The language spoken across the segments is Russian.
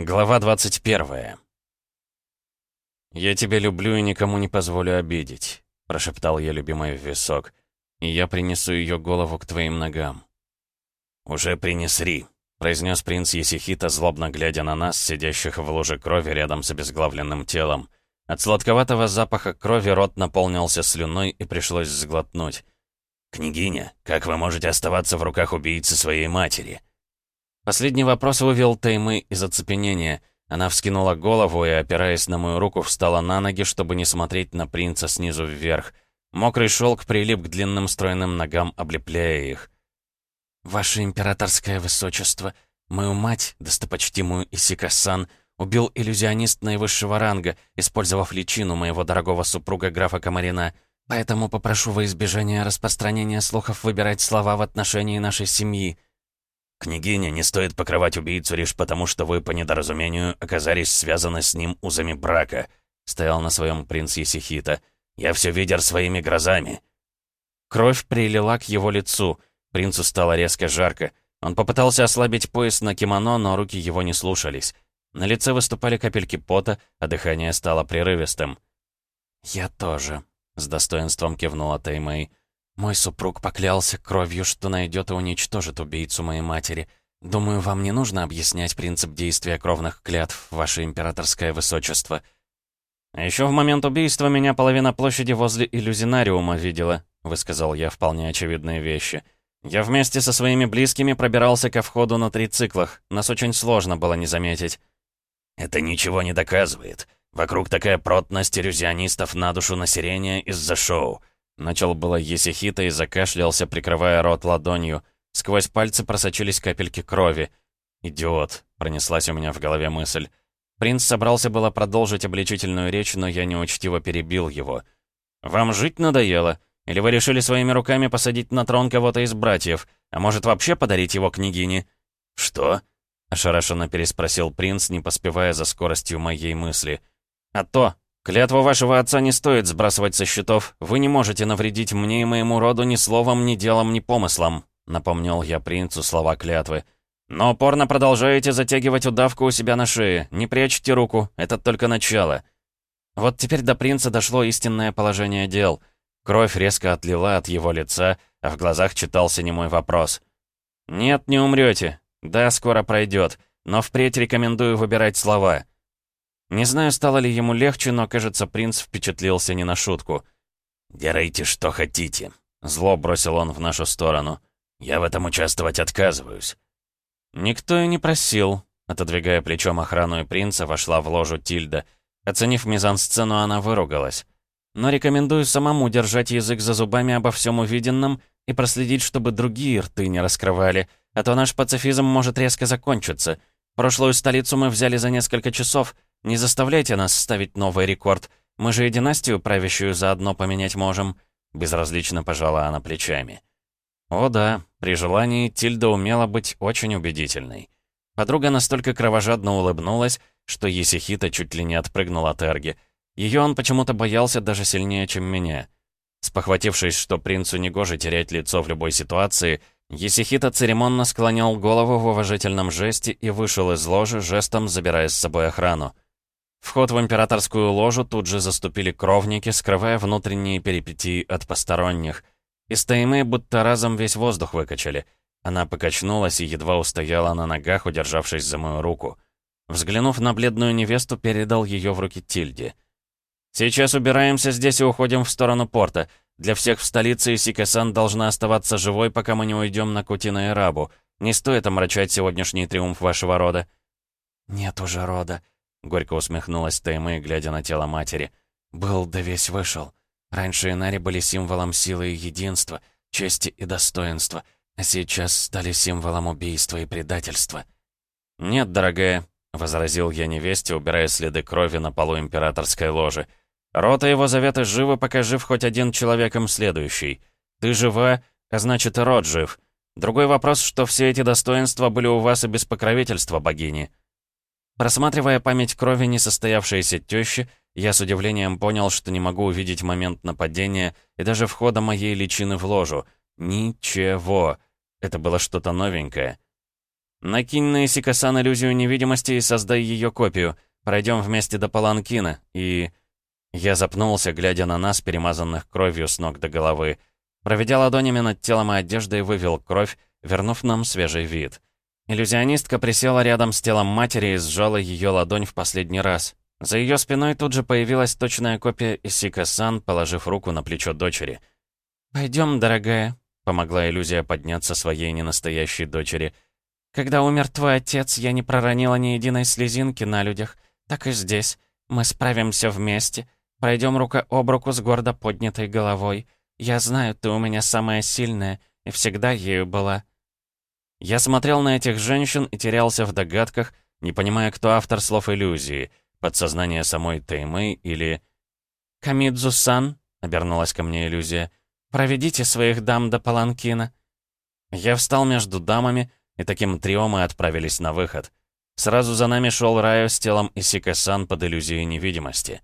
Глава 21 «Я тебя люблю и никому не позволю обидеть», — прошептал я любимой в висок. «И я принесу ее голову к твоим ногам». «Уже принесли», — произнес принц Есихита, злобно глядя на нас, сидящих в луже крови рядом с обезглавленным телом. От сладковатого запаха крови рот наполнился слюной и пришлось сглотнуть. «Княгиня, как вы можете оставаться в руках убийцы своей матери?» Последний вопрос вывел Таймы из оцепенения. Она вскинула голову и, опираясь на мою руку, встала на ноги, чтобы не смотреть на принца снизу вверх. Мокрый шелк прилип к длинным стройным ногам, облепляя их. «Ваше императорское высочество, мою мать, достопочтимую Исика-сан, убил иллюзионист наивысшего ранга, использовав личину моего дорогого супруга графа Комарина. Поэтому попрошу во избежание распространения слухов выбирать слова в отношении нашей семьи». «Княгиня, не стоит покрывать убийцу лишь потому, что вы по недоразумению оказались связаны с ним узами брака», стоял на своем принц Есихита. «Я все видел своими глазами». Кровь прилила к его лицу. Принцу стало резко жарко. Он попытался ослабить пояс на кимоно, но руки его не слушались. На лице выступали капельки пота, а дыхание стало прерывистым. «Я тоже», — с достоинством кивнула Таймэй. Мой супруг поклялся кровью, что найдет и уничтожит убийцу моей матери. Думаю, вам не нужно объяснять принцип действия кровных клятв, ваше императорское высочество. Еще в момент убийства меня половина площади возле иллюзинариума видела, высказал я вполне очевидные вещи. Я вместе со своими близкими пробирался ко входу на трициклах. Нас очень сложно было не заметить. Это ничего не доказывает. Вокруг такая протность иллюзионистов на душу населения из-за шоу. Начал было Есихита и закашлялся, прикрывая рот ладонью. Сквозь пальцы просочились капельки крови. «Идиот», — пронеслась у меня в голове мысль. Принц собрался было продолжить обличительную речь, но я неучтиво перебил его. «Вам жить надоело? Или вы решили своими руками посадить на трон кого-то из братьев? А может, вообще подарить его княгине?» «Что?» — ошарашенно переспросил принц, не поспевая за скоростью моей мысли. «А то, «Клятву вашего отца не стоит сбрасывать со счетов. Вы не можете навредить мне и моему роду ни словом, ни делом, ни помыслом», — напомнил я принцу слова клятвы. «Но упорно продолжаете затягивать удавку у себя на шее. Не прячьте руку, это только начало». Вот теперь до принца дошло истинное положение дел. Кровь резко отлила от его лица, а в глазах читался немой вопрос. «Нет, не умрете. Да, скоро пройдет. Но впредь рекомендую выбирать слова». Не знаю, стало ли ему легче, но, кажется, принц впечатлился не на шутку. «Делайте, что хотите», — зло бросил он в нашу сторону. «Я в этом участвовать отказываюсь». «Никто и не просил», — отодвигая плечом охрану и принца, вошла в ложу Тильда. Оценив мизансцену, она выругалась. «Но рекомендую самому держать язык за зубами обо всем увиденном и проследить, чтобы другие рты не раскрывали, а то наш пацифизм может резко закончиться. Прошлую столицу мы взяли за несколько часов — не заставляйте нас ставить новый рекорд. Мы же и династию правящую заодно поменять можем». Безразлично пожала она плечами. О да, при желании Тильда умела быть очень убедительной. Подруга настолько кровожадно улыбнулась, что Есихита чуть ли не отпрыгнул от Эрги. Ее он почему-то боялся даже сильнее, чем меня. Спохватившись, что принцу негоже терять лицо в любой ситуации, Есихита церемонно склонял голову в уважительном жесте и вышел из ложи, жестом забирая с собой охрану. Вход в императорскую ложу тут же заступили кровники, скрывая внутренние перипетии от посторонних. Из Таймы будто разом весь воздух выкачали. Она покачнулась и едва устояла на ногах, удержавшись за мою руку. Взглянув на бледную невесту, передал ее в руки Тильде. «Сейчас убираемся здесь и уходим в сторону порта. Для всех в столице Исикасан должна оставаться живой, пока мы не уйдем на Кутина и Рабу. Не стоит омрачать сегодняшний триумф вашего рода». «Нет уже рода», — горько усмехнулась Таймы, глядя на тело матери. «Был да весь вышел. Раньше Инари были символом силы и единства, чести и достоинства, а сейчас стали символом убийства и предательства». «Нет, дорогая», — возразил я невесте, убирая следы крови на полу императорской ложи. «Рота его заветы живы, пока жив хоть один человек им следующий. Ты жива, а значит и род жив. Другой вопрос, что все эти достоинства были у вас и без покровительства богини». Просматривая память крови несостоявшейся тещи, я с удивлением понял, что не могу увидеть момент нападения и даже входа моей личины в ложу. Ничего. Это было что-то новенькое. Накинь на Исикасан иллюзию невидимости и создай ее копию. Пройдем вместе до Паланкина. И... Я запнулся, глядя на нас, перемазанных кровью с ног до головы. Проведя ладонями над телом и одеждой, вывел кровь, вернув нам свежий вид. Иллюзионистка присела рядом с телом матери и сжала ее ладонь в последний раз. За ее спиной тут же появилась точная копия Исика-сан, положив руку на плечо дочери. «Пойдем, дорогая», — помогла иллюзия подняться своей ненастоящей дочери. «Когда умер твой отец, я не проронила ни единой слезинки на людях. Так и здесь. Мы справимся вместе. Пройдем рука об руку с гордо поднятой головой. Я знаю, ты у меня самая сильная, и всегда ею была». Я смотрел на этих женщин и терялся в догадках, не понимая, кто автор слов иллюзии, подсознание самой Таймы или... «Камидзу-сан», — обернулась ко мне иллюзия, — «проведите своих дам до Паланкина». Я встал между дамами, и таким трио мы отправились на выход. Сразу за нами шел Райо с телом Исика-сан под иллюзией невидимости.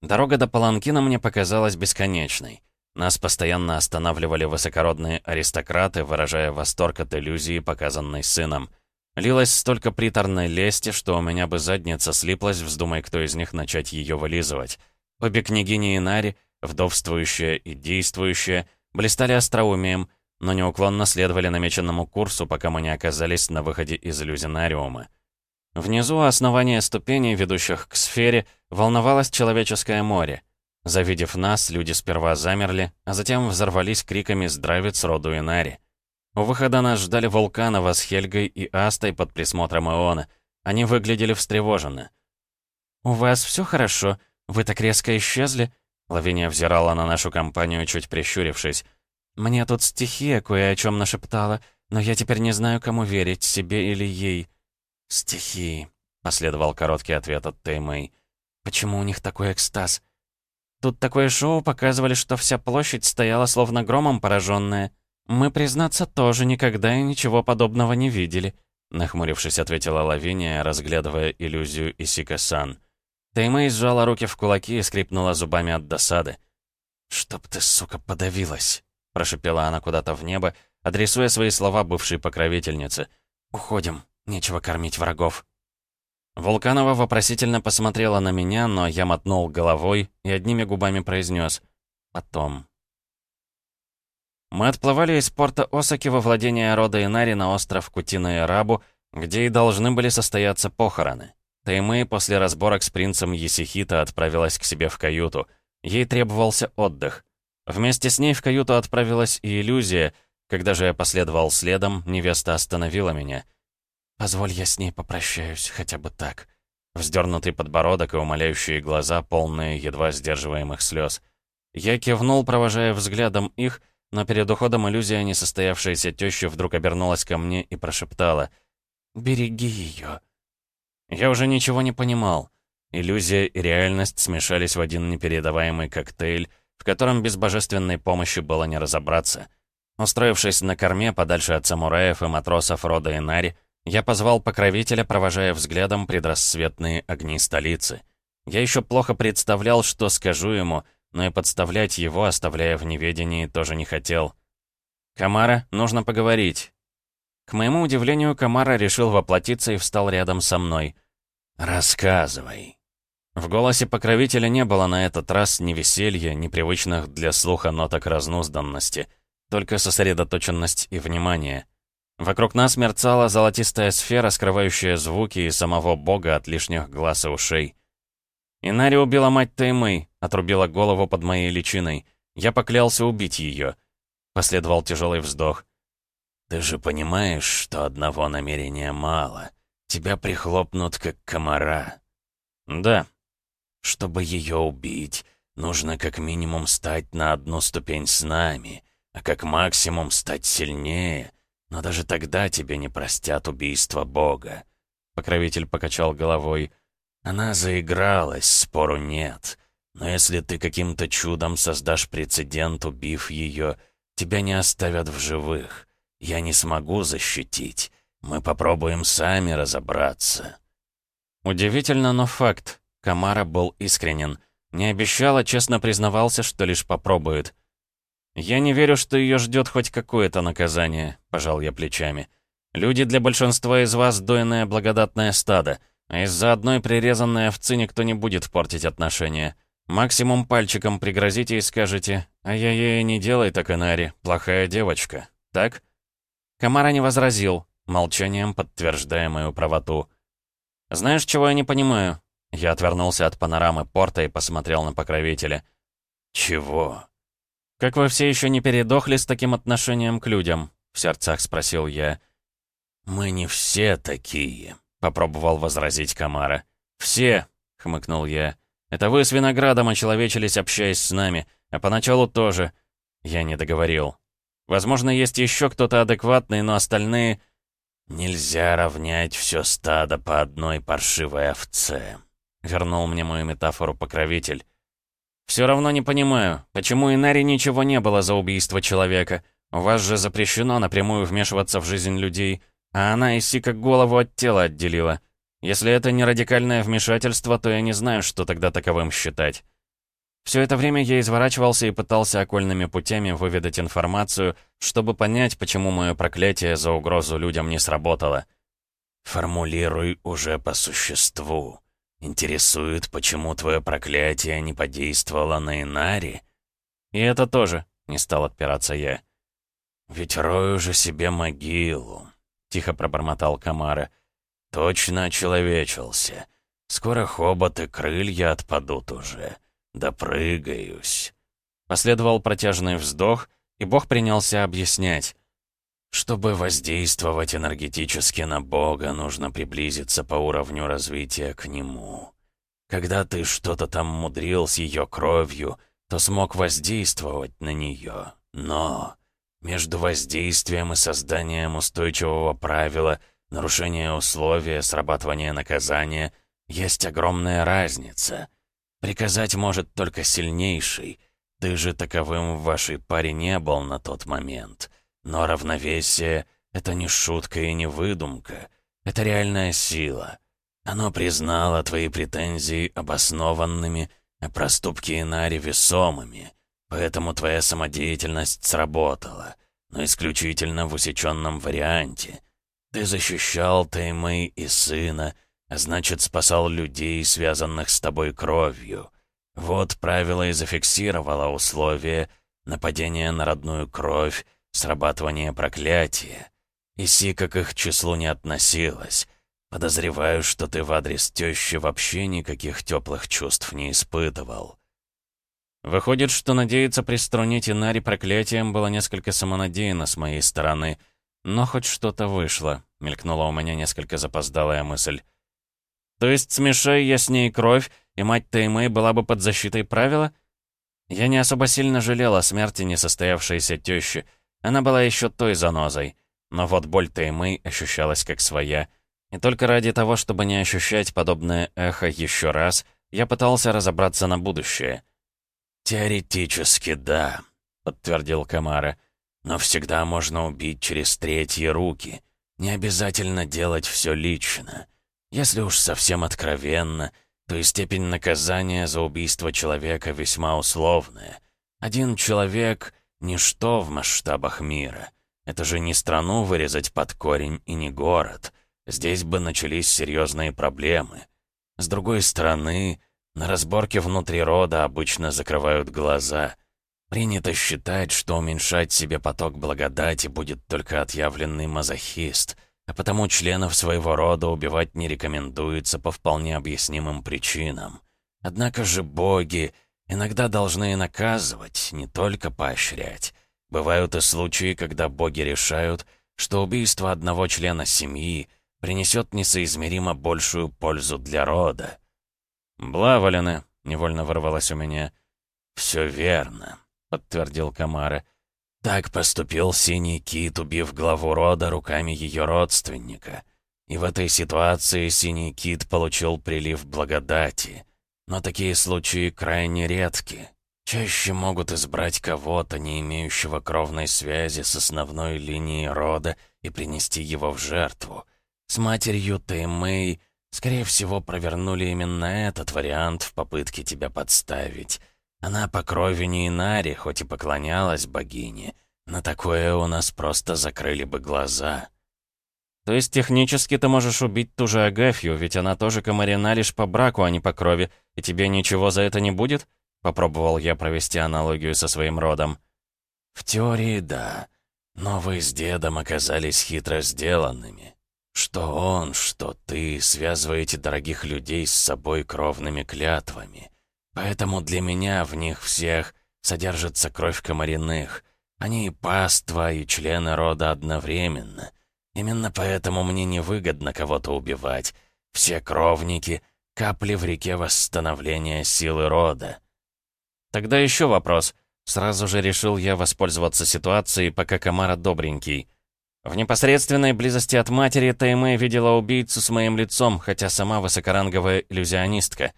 Дорога до Паланкина мне показалась бесконечной. Нас постоянно останавливали высокородные аристократы, выражая восторг от иллюзии, показанной сыном. Лилось столько приторной лести, что у меня бы задница слиплась, вздумай кто из них начать ее вылизывать. Обе княгини Инари, вдовствующая и действующая, блистали остроумием, но неуклонно следовали намеченному курсу, пока мы не оказались на выходе из иллюзинариума. Внизу основания ступеней, ведущих к сфере, волновалось человеческое море — Завидев нас, люди сперва замерли, а затем взорвались криками «Здравиц роду Инари!». У выхода нас ждали Вулканова с Хельгой и Астой под присмотром Иона. Они выглядели встревоженно. «У вас все хорошо? Вы так резко исчезли?» Лавиния взирала на нашу компанию, чуть прищурившись. «Мне тут стихия кое о чем нашептала, но я теперь не знаю, кому верить, себе или ей». «Стихии», — последовал короткий ответ от Тэймэй. «Почему у них такой экстаз?» Тут такое шоу показывали, что вся площадь стояла словно громом пораженная. Мы, признаться, тоже никогда и ничего подобного не видели», — нахмурившись, ответила Лавиния, разглядывая иллюзию Исика-сан. Таймэй сжала руки в кулаки и скрипнула зубами от досады. «Чтоб ты, сука, подавилась!» — прошипела она куда-то в небо, адресуя свои слова бывшей покровительнице. «Уходим, нечего кормить врагов». Вулканова вопросительно посмотрела на меня, но я мотнул головой и одними губами произнес «Потом». Мы отплывали из порта Осаки во владение рода Инари на остров Кутина и Рабу, где и должны были состояться похороны. Таймэй после разборок с принцем Есихита отправилась к себе в каюту. Ей требовался отдых. Вместе с ней в каюту отправилась и иллюзия. Когда же я последовал следом, невеста остановила меня — «Позволь, я с ней попрощаюсь, хотя бы так». Вздернутый подбородок и умоляющие глаза, полные едва сдерживаемых слез. Я кивнул, провожая взглядом их, но перед уходом иллюзия несостоявшаяся теща вдруг обернулась ко мне и прошептала «Береги ее». Я уже ничего не понимал. Иллюзия и реальность смешались в один непередаваемый коктейль, в котором без божественной помощи было не разобраться. Устроившись на корме подальше от самураев и матросов рода Инари, я позвал покровителя, провожая взглядом предрассветные огни столицы. Я еще плохо представлял, что скажу ему, но и подставлять его, оставляя в неведении, тоже не хотел. «Камара, нужно поговорить». К моему удивлению, Камара решил воплотиться и встал рядом со мной. «Рассказывай». В голосе покровителя не было на этот раз ни веселья, ни привычных для слуха ноток разнузданности, только сосредоточенность и внимание. Вокруг нас мерцала золотистая сфера, скрывающая звуки и самого бога от лишних глаз и ушей. Инари убила мать Таймы, отрубила голову под моей личиной. Я поклялся убить ее. Последовал тяжелый вздох. «Ты же понимаешь, что одного намерения мало. Тебя прихлопнут, как комара». «Да». «Чтобы ее убить, нужно как минимум стать на одну ступень с нами, а как максимум стать сильнее». Но даже тогда тебе не простят убийство Бога. Покровитель покачал головой. Она заигралась, спору нет. Но если ты каким-то чудом создашь прецедент, убив ее, тебя не оставят в живых. Я не смогу защитить. Мы попробуем сами разобраться. Удивительно, но факт. Камара был искренен. Не обещал, а честно признавался, что лишь попробует. «Я не верю, что ее ждет хоть какое-то наказание», — пожал я плечами. Люди для большинства из вас дойное благодатное стадо, а из-за одной прирезанной овцы никто не будет портить отношения. Максимум пальчиком пригрозите и скажете «Ай-яй-яй, не делай так, Инари, плохая девочка». Так?» Камара не возразил, молчанием подтверждая мою правоту. «Знаешь, чего я не понимаю?» Я отвернулся от панорамы порта и посмотрел на покровителя. «Чего?» «Как вы все еще не передохли с таким отношением к людям?» — в сердцах спросил я. «Мы не все такие», — попробовал возразить Камара. «Все», — хмыкнул я. «Это вы с виноградом очеловечились, общаясь с нами, а поначалу тоже». Я не договорил. «Возможно, есть еще кто-то адекватный, но остальные...» «Нельзя равнять все стадо по одной паршивой овце», — вернул мне мою метафору покровитель. «Все равно не понимаю, почему Инари ничего не было за убийство человека? У вас же запрещено напрямую вмешиваться в жизнь людей, а она Иси как голову от тела отделила. Если это не радикальное вмешательство, то я не знаю, что тогда таковым считать». Все это время я изворачивался и пытался окольными путями выведать информацию, чтобы понять, почему мое проклятие за угрозу людям не сработало. «Формулируй уже по существу. Интересует, почему твое проклятие не подействовало на Инари?» «И это тоже», — не стал отпираться я. «Ведь рою же себе могилу», — тихо пробормотал Камара. «Точно очеловечился. Скоро хобот и крылья отпадут уже». «Допрыгаюсь». Последовал протяжный вздох, и Бог принялся объяснять. Чтобы воздействовать энергетически на Бога, нужно приблизиться по уровню развития к Нему. Когда ты что-то там мудрил с ее кровью, то смог воздействовать на нее. Но между воздействием и созданием устойчивого правила, нарушение условия, срабатывание наказания, есть огромная разница — Приказать может только сильнейший. Ты же таковым в вашей паре не был на тот момент. Но равновесие — это не шутка и не выдумка. Это реальная сила. Оно признало твои претензии обоснованными, а проступки Инари весомыми. Поэтому твоя самодеятельность сработала, но исключительно в усеченном варианте. Ты защищал Таймэй и сына, а значит, спасал людей, связанных с тобой кровью. Вот правило и зафиксировало условие нападения на родную кровь, срабатывание проклятия. И си как их числу не относилось. Подозреваю, что ты в адрес тещи вообще никаких теплых чувств не испытывал. Выходит, что надеяться приструнить Инари проклятием было несколько самонадеянно с моей стороны. Но хоть что-то вышло, мелькнула у меня несколько запоздалая мысль. То есть, смешай я с ней кровь, и мать Таймэй была бы под защитой правила? Я не особо сильно жалел о смерти несостоявшейся тещи. Она была еще той занозой. Но вот боль Таймэй ощущалась как своя. И только ради того, чтобы не ощущать подобное эхо еще раз, я пытался разобраться на будущее. «Теоретически, да», — подтвердил Камара. «Но всегда можно убить через третьи руки. Не обязательно делать все лично. Если уж совсем откровенно, то и степень наказания за убийство человека весьма условная. Один человек — ничто в масштабах мира. Это же не страну вырезать под корень и не город. Здесь бы начались серьезные проблемы. С другой стороны, на разборке внутри рода обычно закрывают глаза. Принято считать, что уменьшать себе поток благодати будет только отъявленный мазохист — а потому членов своего рода убивать не рекомендуется по вполне объяснимым причинам. Однако же боги иногда должны и наказывать, не только поощрять. Бывают и случаи, когда боги решают, что убийство одного члена семьи принесет несоизмеримо большую пользу для рода. «Блавалины», — невольно ворвалось у меня. «Все верно», — подтвердил Камара. Так поступил Синий Кит, убив главу рода руками ее родственника. И в этой ситуации Синий Кит получил прилив благодати. Но такие случаи крайне редки. Чаще могут избрать кого-то, не имеющего кровной связи с основной линией рода, и принести его в жертву. С матерью Тэмэй, скорее всего, провернули именно этот вариант в попытке тебя подставить. Она по крови не Инари, хоть и поклонялась богине. На такое у нас просто закрыли бы глаза. То есть технически ты можешь убить ту же Агафью, ведь она тоже комарина лишь по браку, а не по крови, и тебе ничего за это не будет? Попробовал я провести аналогию со своим родом. В теории, да. Но вы с дедом оказались хитро сделанными. Что он, что ты связываете дорогих людей с собой кровными клятвами. Поэтому для меня в них всех содержится кровь комариных. Они и паства, и члены рода одновременно — Именно поэтому мне невыгодно кого-то убивать. Все кровники — капли в реке восстановления силы рода. Тогда еще вопрос. Сразу же решил я воспользоваться ситуацией, пока Камара добренький. В непосредственной близости от матери Таймэ видела убийцу с моим лицом, хотя сама высокоранговая иллюзионистка.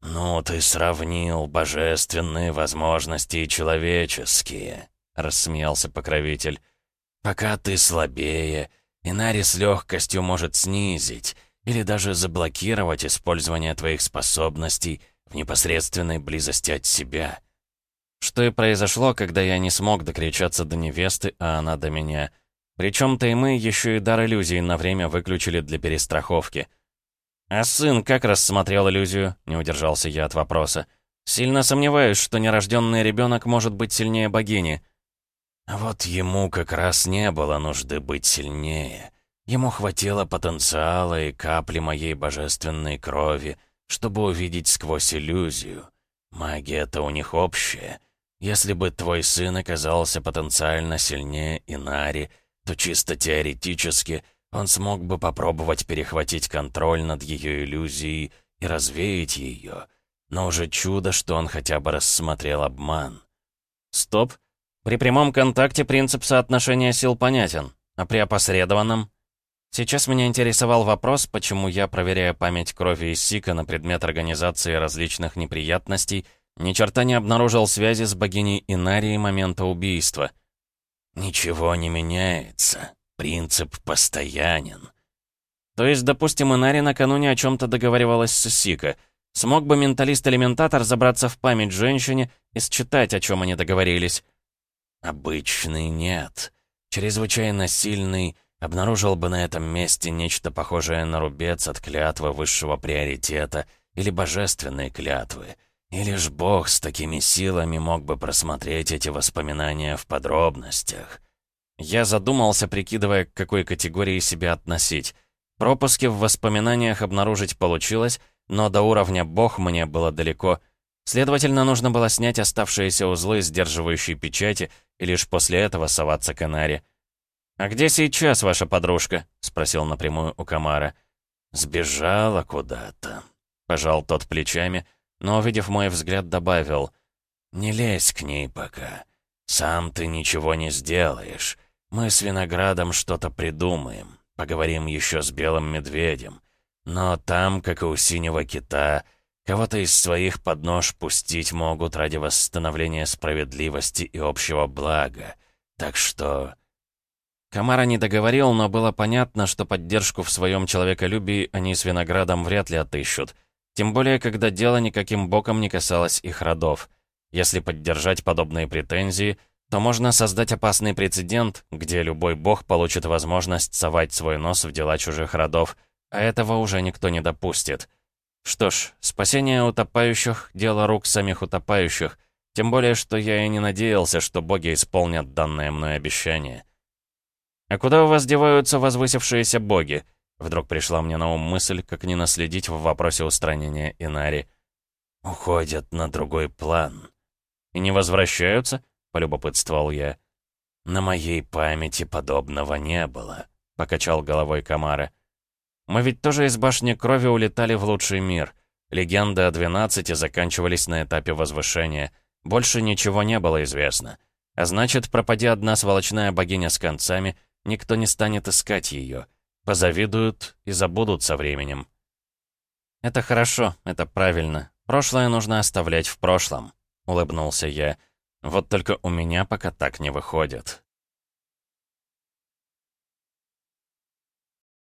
«Ну, ты сравнил божественные возможности и человеческие», — рассмеялся покровитель. Пока ты слабее, Инари с легкостью может снизить или даже заблокировать использование твоих способностей в непосредственной близости от себя. Что и произошло, когда я не смог докричаться до невесты, а она до меня. Причем-то и мы еще и дар иллюзии на время выключили для перестраховки. «А сын как рассмотрел иллюзию?» — не удержался я от вопроса. «Сильно сомневаюсь, что нерожденный ребенок может быть сильнее богини». Вот ему как раз не было нужды быть сильнее. Ему хватило потенциала и капли моей божественной крови, чтобы увидеть сквозь иллюзию. Магия-то у них общая. Если бы твой сын оказался потенциально сильнее Инари, то чисто теоретически он смог бы попробовать перехватить контроль над ее иллюзией и развеять ее. Но уже чудо, что он хотя бы рассмотрел обман. «Стоп!» При прямом контакте принцип соотношения сил понятен, а при опосредованном... Сейчас меня интересовал вопрос, почему я, проверяя память крови из Сика на предмет организации различных неприятностей, ни черта не обнаружил связи с богиней Инарией момента убийства. «Ничего не меняется. Принцип постоянен». То есть, допустим, Инари накануне о чем-то договаривалась с Сика. Смог бы менталист-элементатор забраться в память женщине и считать, о чем они договорились. Обычный нет. Чрезвычайно сильный обнаружил бы на этом месте нечто похожее на рубец от клятвы высшего приоритета или божественной клятвы. И лишь Бог с такими силами мог бы просмотреть эти воспоминания в подробностях. Я задумался, прикидывая, к какой категории себя относить. Пропуски в воспоминаниях обнаружить получилось, но до уровня «Бог» мне было далеко. Следовательно, нужно было снять оставшиеся узлы сдерживающей печати и лишь после этого соваться к Энаре. «А где сейчас ваша подружка?» — спросил напрямую у Камара. «Сбежала куда-то», — пожал тот плечами, но, увидев мой взгляд, добавил. «Не лезь к ней пока. Сам ты ничего не сделаешь. Мы с Виноградом что-то придумаем. Поговорим еще с Белым Медведем. Но там, как и у Синего Кита, — Кого-то из своих под нож пустить могут ради восстановления справедливости и общего блага. Так что... Камара не договорил, но было понятно, что поддержку в своем человеколюбии они с Виноградом вряд ли отыщут. Тем более, когда дело никаким боком не касалось их родов. Если поддержать подобные претензии, то можно создать опасный прецедент, где любой бог получит возможность совать свой нос в дела чужих родов, а этого уже никто не допустит. Что ж, спасение утопающих — дело рук самих утопающих, тем более, что я и не надеялся, что боги исполнят данное мной обещание. «А куда у вас деваются возвысившиеся боги?» Вдруг пришла мне на ум мысль, как не наследить в вопросе устранения Инари. «Уходят на другой план». «И не возвращаются?» — полюбопытствовал я. «На моей памяти подобного не было», — покачал головой Камара. Мы ведь тоже из башни крови улетали в лучший мир. Легенды о 12 заканчивались на этапе возвышения. Больше ничего не было известно. А значит, пропади одна сволочная богиня с концами, никто не станет искать ее. Позавидуют и забудут со временем. «Это хорошо, это правильно. Прошлое нужно оставлять в прошлом», — улыбнулся я. «Вот только у меня пока так не выходит».